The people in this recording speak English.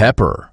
pepper.